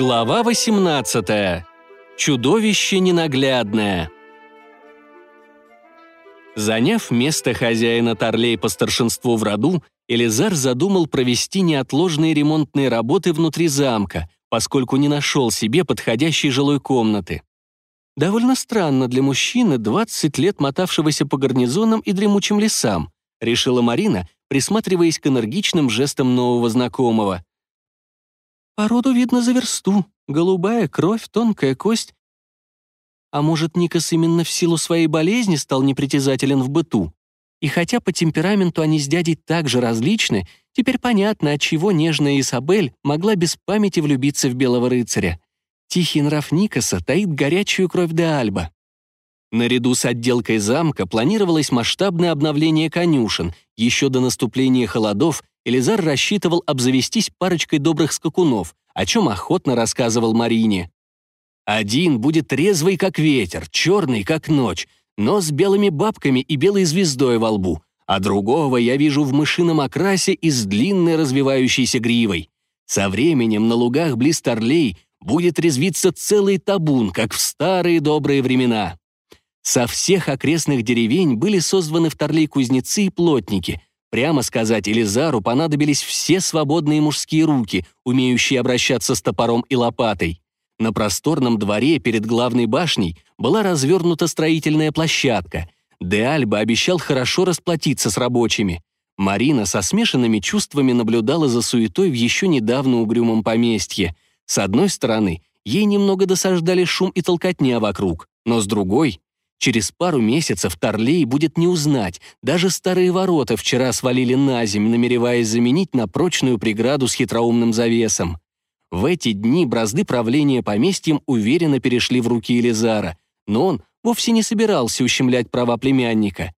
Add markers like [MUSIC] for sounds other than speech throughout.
Глава 18. Чудовище ненаглядное. Заняв место хозяина Торлей по старшинству в роду, Элизар задумал провести неотложные ремонтные работы внутри замка, поскольку не нашел себе подходящей жилой комнаты. Довольно странно для мужчины, 20 лет мотавшегося по гарнизонам и дремучим лесам, решила Марина, присматриваясь к энергичным жестам нового знакомого. Породу видно за версту. Голубая кровь, тонкая кость. А может, Никас именно в силу своей болезни стал непритязателен в быту? И хотя по темпераменту они с дядей также различны, теперь понятно, отчего нежная Исабель могла без памяти влюбиться в белого рыцаря. Тихий нрав Никаса таит горячую кровь де Альба. Наряду с отделкой замка планировалось масштабное обновление конюшен. Еще до наступления холодов Элизар рассчитывал обзавестись парочкой добрых скакунов, о чем охотно рассказывал Марине. Один будет резвый, как ветер, черный, как ночь, но с белыми бабками и белой звездой во лбу, а другого я вижу в мышином окрасе и с длинной развивающейся гривой. Со временем на лугах близ Торлей будет резвиться целый табун, как в старые добрые времена. Со всех окрестных деревень были созваны в Торлей кузнецы и плотники. Прямо сказать, Элизару понадобились все свободные мужские руки, умеющие обращаться с топором и лопатой. На просторном дворе перед главной башней была развернута строительная площадка. Де Альба обещал хорошо расплатиться с рабочими. Марина со смешанными чувствами наблюдала за суетой в еще недавно угрюмом поместье. С одной стороны, ей немного досаждали шум и толкотня вокруг, но с другой Через пару месяцев Торлей будет не узнать. Даже старые ворота вчера свалили на земь, намереваясь заменить на прочную преграду с хитроумным завесом. В эти дни бразды правления поместьем уверенно перешли в руки Елизара, но он вовсе не собирался ущемлять права племянника.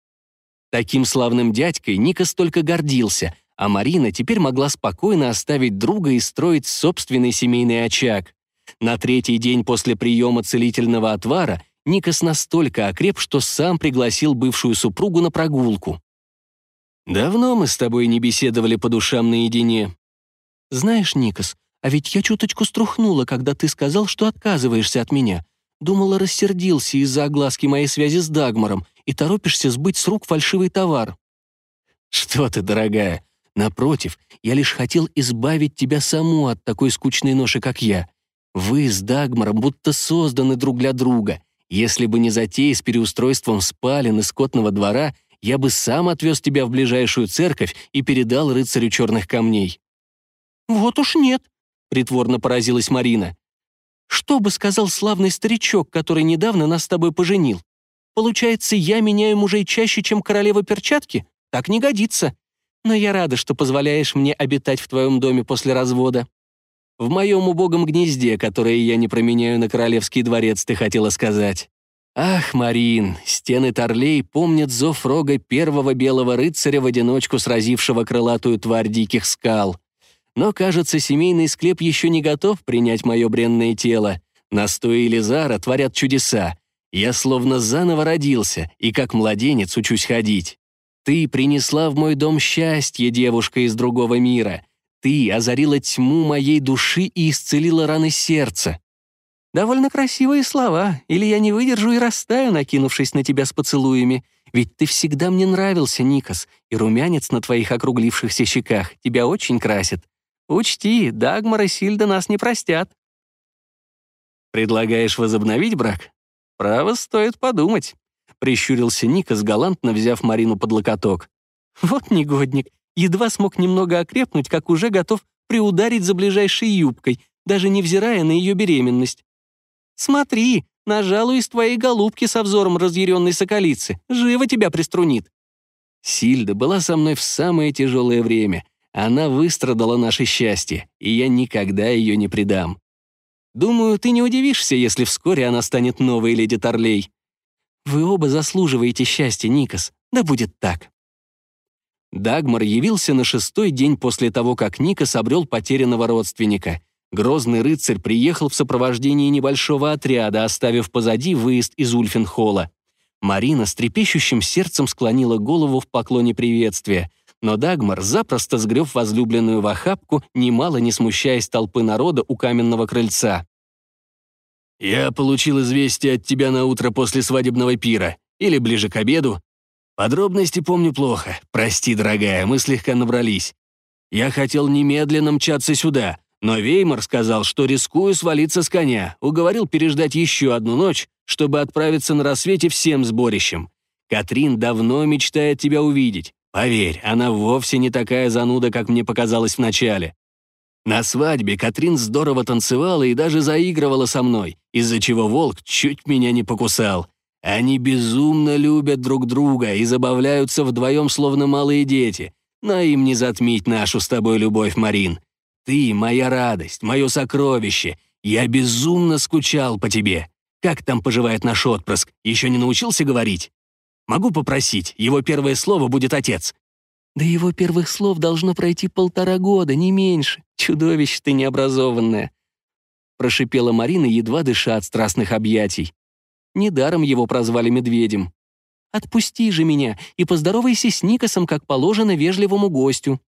Таким славным дядькой Ника столько гордился, а Марина теперь могла спокойно оставить друга и строить собственный семейный очаг. На третий день после приема целительного отвара Никас настолько окреп, что сам пригласил бывшую супругу на прогулку. «Давно мы с тобой не беседовали по душам наедине». «Знаешь, Никас, а ведь я чуточку струхнула, когда ты сказал, что отказываешься от меня. Думала, рассердился из-за огласки моей связи с Дагмаром и торопишься сбыть с рук фальшивый товар». «Что ты, дорогая, напротив, я лишь хотел избавить тебя саму от такой скучной ноши, как я. Вы с Дагмаром будто созданы друг для друга, если бы не затея с переустройством спален и скотного двора, я бы сам отвез тебя в ближайшую церковь и передал рыцарю черных камней». «Вот уж нет», — притворно поразилась Марина. «Что бы сказал славный старичок, который недавно нас с тобой поженил? Получается, я меняю мужей чаще, чем королева перчатки? Так не годится. Но я рада, что позволяешь мне обитать в твоем доме после развода». В моем убогом гнезде, которое я не променяю на королевский дворец, ты хотела сказать. Ах, Марин, стены Торлей помнят зов рога первого белого рыцаря в одиночку сразившего крылатую тварь диких скал. Но, кажется, семейный склеп еще не готов принять мое бренное тело. Настои Элизара творят чудеса. Я словно заново родился и как младенец учусь ходить. Ты принесла в мой дом счастье, девушка из другого мира. Ты озарила тьму моей души и исцелила раны сердца. Довольно красивые слова, или я не выдержу и растаю, накинувшись на тебя с поцелуями. Ведь ты всегда мне нравился, Никас, и румянец на твоих округлившихся щеках тебя очень красит. Учти, Дагмар и Сильда нас не простят. Предлагаешь возобновить брак? Право, стоит подумать. Прищурился Никас, галантно взяв Марину под локоток. Вот негодник, едва смог немного окрепнуть, как уже готов приударить за ближайшей юбкой, даже невзирая на ее беременность. «Смотри, нажалуй из твоей голубки со взором разъяренной соколицы, живо тебя приструнит». Сильда была со мной в самое тяжелое время. Она выстрадала наше счастье, и я никогда ее не предам. Думаю, ты не удивишься, если вскоре она станет новой леди Торлей. Вы оба заслуживаете счастья, Никас. Да будет так. Дагмар явился на шестой день после того, как Никас обрел потерянного родственника. Грозный рыцарь приехал в сопровождении небольшого отряда, оставив позади выезд из Ульфенхолла. Марина с трепещущим сердцем склонила голову в поклоне приветствия. но Дагмар запросто сгреб возлюбленную в охапку, немало не смущаясь толпы народа у каменного крыльца. «Я получил известие от тебя на утро после свадебного пира, или ближе к обеду. Подробности помню плохо. Прости, дорогая, мы слегка набрались. Я хотел немедленно мчаться сюда, но Веймар сказал, что рискую свалиться с коня, уговорил переждать еще одну ночь, чтобы отправиться на рассвете всем сборищем. Катрин давно мечтает тебя увидеть. Поверь, она вовсе не такая зануда, как мне показалось вначале. На свадьбе Катрин здорово танцевала и даже заигрывала со мной, из-за чего волк чуть меня не покусал. Они безумно любят друг друга и забавляются вдвоем, словно малые дети. Но им не затмить нашу с тобой любовь, Марин. Ты — моя радость, мое сокровище. Я безумно скучал по тебе. Как там поживает наш отпрыск? Еще не научился говорить? Могу попросить, его первое слово будет отец». «Да его первых слов должно пройти полтора года, не меньше. Чудовище ты необразованное», — прошипела Марина, едва дыша от страстных объятий. Недаром его прозвали медведем. «Отпусти же меня и поздоровайся с Никосом, как положено вежливому гостю».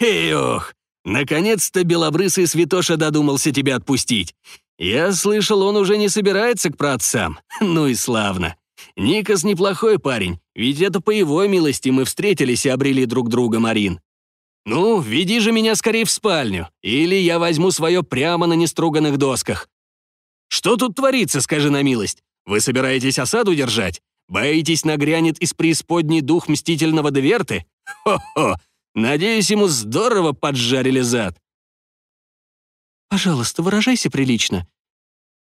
«Эй, ох, наконец-то белобрысый святоша додумался тебя отпустить. Я слышал, он уже не собирается к праотцам. [LAUGHS] Ну и славно. Никас неплохой парень, ведь это по его милости мы встретились и обрели друг друга, Марин. Ну, веди же меня скорее в спальню, или я возьму свое прямо на неструганных досках. Что тут творится, скажи на милость? Вы собираетесь осаду держать? Боитесь, нагрянет из преисподней дух мстительного Деверты? Хо-хо! Надеюсь, ему здорово поджарили зад. «Пожалуйста, выражайся прилично.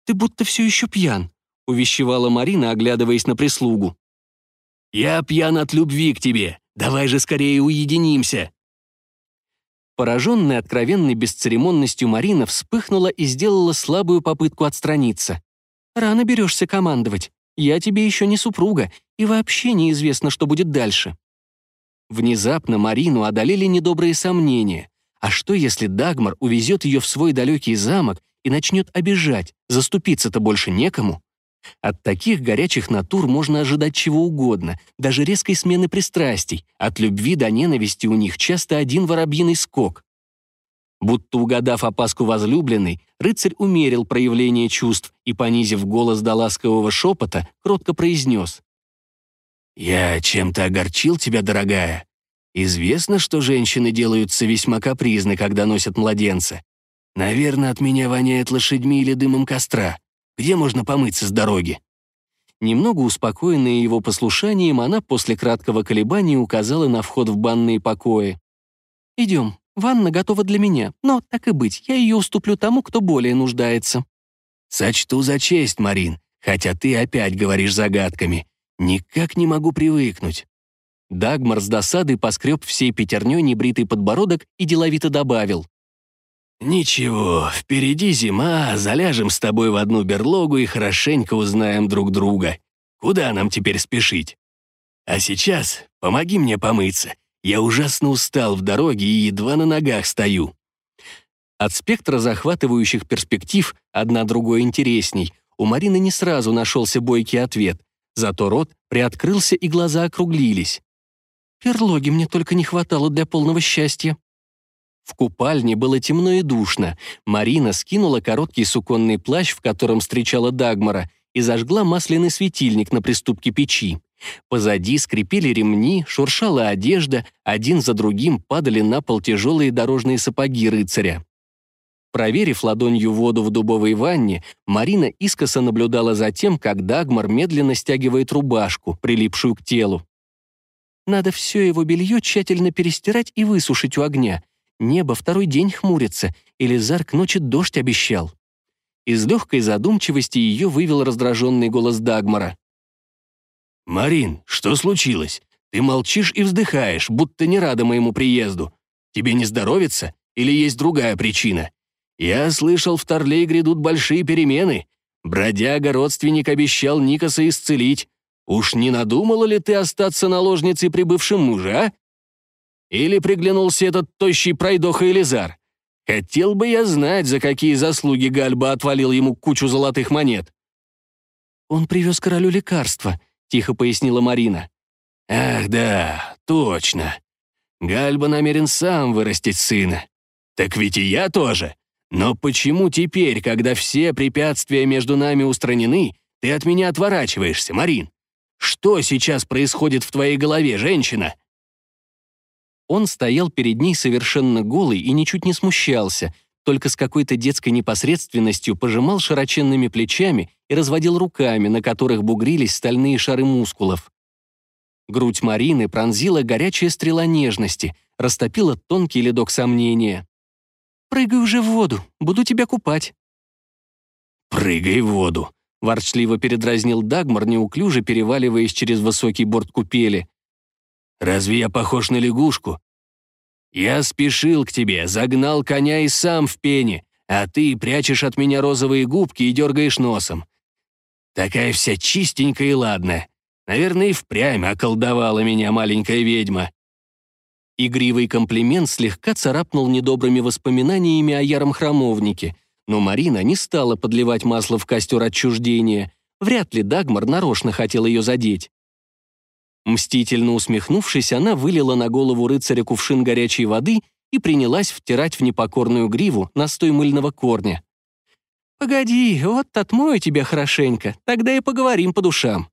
Ты будто все еще пьян», — увещевала Марина, оглядываясь на прислугу. «Я пьян от любви к тебе. Давай же скорее уединимся». Пораженная откровенной бесцеремонностью Марина вспыхнула и сделала слабую попытку отстраниться. «Рано берешься командовать. Я тебе еще не супруга, и вообще неизвестно, что будет дальше». Внезапно Марину одолели недобрые сомнения. А что, если Дагмар увезет ее в свой далекий замок и начнет обижать? Заступиться-то больше некому. От таких горячих натур можно ожидать чего угодно, даже резкой смены пристрастий. От любви до ненависти у них часто один воробьиный скок. Будто угадав опаску возлюбленной, рыцарь умерил проявление чувств и, понизив голос до ласкового шепота, кротко произнес. «Я чем-то огорчил тебя, дорогая. Известно, что женщины делаются весьма капризны, когда носят младенца. Наверное, от меня воняет лошадьми или дымом костра. Где можно помыться с дороги?» Немного успокоенная его послушанием, она после краткого колебания указала на вход в банные покои. «Идем, ванна готова для меня, но, так и быть, я ее уступлю тому, кто более нуждается». «Сочту за честь, Марин, хотя ты опять говоришь загадками. Никак не могу привыкнуть». Дагмар с досадой поскреб всей пятерней небритый подбородок и деловито добавил. «Ничего, впереди зима, заляжем с тобой в одну берлогу и хорошенько узнаем друг друга. Куда нам теперь спешить? А сейчас помоги мне помыться. Я ужасно устал в дороге и едва на ногах стою». От спектра захватывающих перспектив одна другой интересней. У Марины не сразу нашелся бойкий ответ. Зато рот приоткрылся и глаза округлились. «Перлоги мне только не хватало для полного счастья», в купальне было темно и душно. Марина скинула короткий суконный плащ, в котором встречала Дагмара, и зажгла масляный светильник на приступке печи. Позади скрипели ремни, шуршала одежда, один за другим падали на пол тяжелые дорожные сапоги рыцаря. Проверив ладонью воду в дубовой ванне, Марина искоса наблюдала за тем, как Дагмар медленно стягивает рубашку, прилипшую к телу. Надо все его белье тщательно перестирать и высушить у огня, Небо второй день хмурится, и Лизар к ночи дождь обещал. Из легкой задумчивости ее вывел раздраженный голос Дагмара. «Марин, что случилось? Ты молчишь и вздыхаешь, будто не рада моему приезду. Тебе не здоровится или есть другая причина? Я слышал, в Торлей грядут большие перемены. Бродяга-родственник обещал Никаса исцелить. Уж не надумала ли ты остаться наложницей прибывшим мужа, а? Или приглянулся этот тощий пройдоха Элизар? Хотел бы я знать, за какие заслуги Гальба отвалил ему кучу золотых монет. «Он привез королю лекарства», — тихо пояснила Марина. «Ах, да, точно. Гальба намерен сам вырастить сына. Так ведь и я тоже. Но почему теперь, когда все препятствия между нами устранены, ты от меня отворачиваешься, Марин? Что сейчас происходит в твоей голове, женщина?» Он стоял перед ней совершенно голый и ничуть не смущался, только с какой-то детской непосредственностью пожимал широченными плечами и разводил руками, на которых бугрились стальные шары мускулов. Грудь Марины пронзила горячая стрела нежности, растопила тонкий ледок сомнения. «Прыгай уже в воду, буду тебя купать». «Прыгай в воду», — ворчливо передразнил Дагмар, неуклюже переваливаясь через высокий борт купели. «Разве я похож на лягушку? Я спешил к тебе, загнал коня и сам в пене, а ты прячешь от меня розовые губки и дергаешь носом. Такая вся чистенькая и ладная. Наверное, и впрямь околдовала меня маленькая ведьма. Игривый комплимент слегка царапнул недобрыми воспоминаниями о яром храмовнике, но Марина не стала подливать масло в костер отчуждения. Вряд ли Дагмар нарочно хотел ее задеть. Мстительно усмехнувшись, она вылила на голову рыцаря кувшин горячей воды и принялась втирать в непокорную гриву настой мыльного корня. «Погоди, вот отмою тебя хорошенько, тогда и поговорим по душам».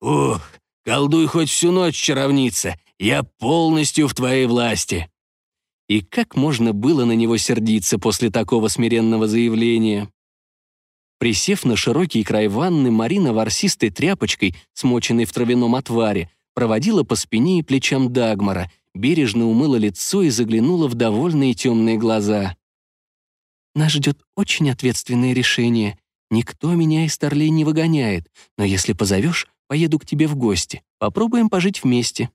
«Ух, колдуй хоть всю ночь, чаровница, я полностью в твоей власти». И как можно было на него сердиться после такого смиренного заявления? Присев на широкий край ванны, Марина ворсистой тряпочкой, смоченной в травяном отваре, проводила по спине и плечам Дагмара, бережно умыла лицо и заглянула в довольные темные глаза. «Нас ждет очень ответственное решение. Никто меня из Торлей не выгоняет, но если позовешь, Поеду к тебе в гости. Попробуем пожить вместе».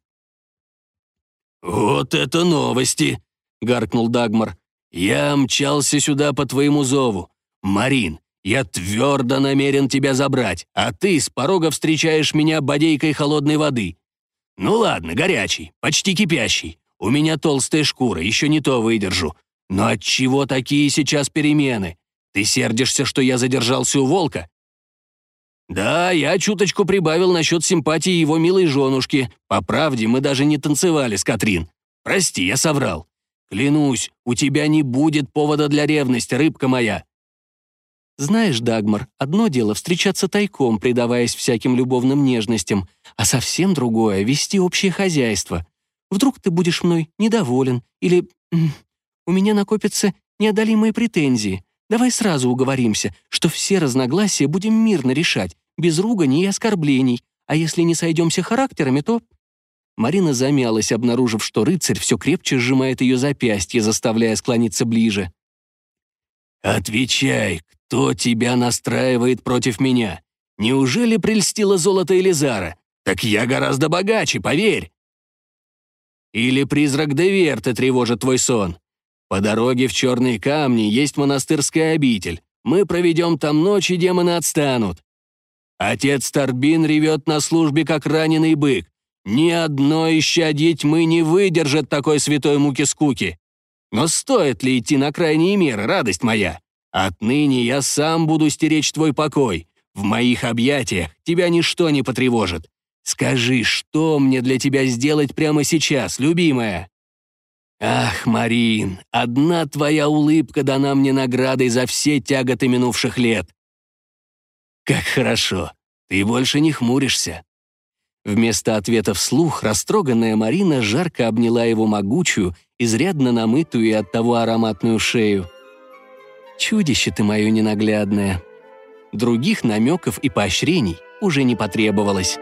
«Вот это новости!» — гаркнул Дагмар. «Я мчался сюда по твоему зову. Марин, я твердо намерен тебя забрать, а ты с порога встречаешь меня бодейкой холодной воды. Ну ладно, горячий, почти кипящий. У меня толстая шкура, еще не то выдержу. Но от чего такие сейчас перемены? Ты сердишься, что я задержался у волка? «Да, я чуточку прибавил насчет симпатии его милой женушки. По правде, мы даже не танцевали с Катрин. Прости, я соврал. Клянусь, у тебя не будет повода для ревности, рыбка моя». «Знаешь, Дагмар, одно дело встречаться тайком, предаваясь всяким любовным нежностям, а совсем другое — вести общее хозяйство. Вдруг ты будешь мной недоволен или... У меня накопятся неодолимые претензии. Давай сразу уговоримся, что все разногласия будем мирно решать, без руганий и оскорблений, а если не сойдемся характерами, то...» Марина замялась, обнаружив, что рыцарь все крепче сжимает ее запястье, заставляя склониться ближе. «Отвечай, кто тебя настраивает против меня? Неужели прельстило золото Элизара? Так я гораздо богаче, поверь!» «Или призрак Деверта тревожит твой сон? По дороге в Черные камни есть монастырская обитель. Мы проведем там ночь, и демоны отстанут. Отец Тарбин ревет на службе, как раненый бык. Ни одно исчадье тьмы не выдержит такой святой муки скуки. Но стоит ли идти на крайние меры, радость моя? Отныне я сам буду стеречь твой покой. В моих объятиях тебя ничто не потревожит. Скажи, что мне для тебя сделать прямо сейчас, любимая?» «Ах, Марин, одна твоя улыбка дана мне наградой за все тяготы минувших лет. «Как хорошо! Ты больше не хмуришься!» Вместо ответа вслух растроганная Марина жарко обняла его могучую, изрядно намытую и оттого ароматную шею. «Чудище ты мое ненаглядное!» Других намеков и поощрений уже не потребовалось.